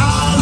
I'll.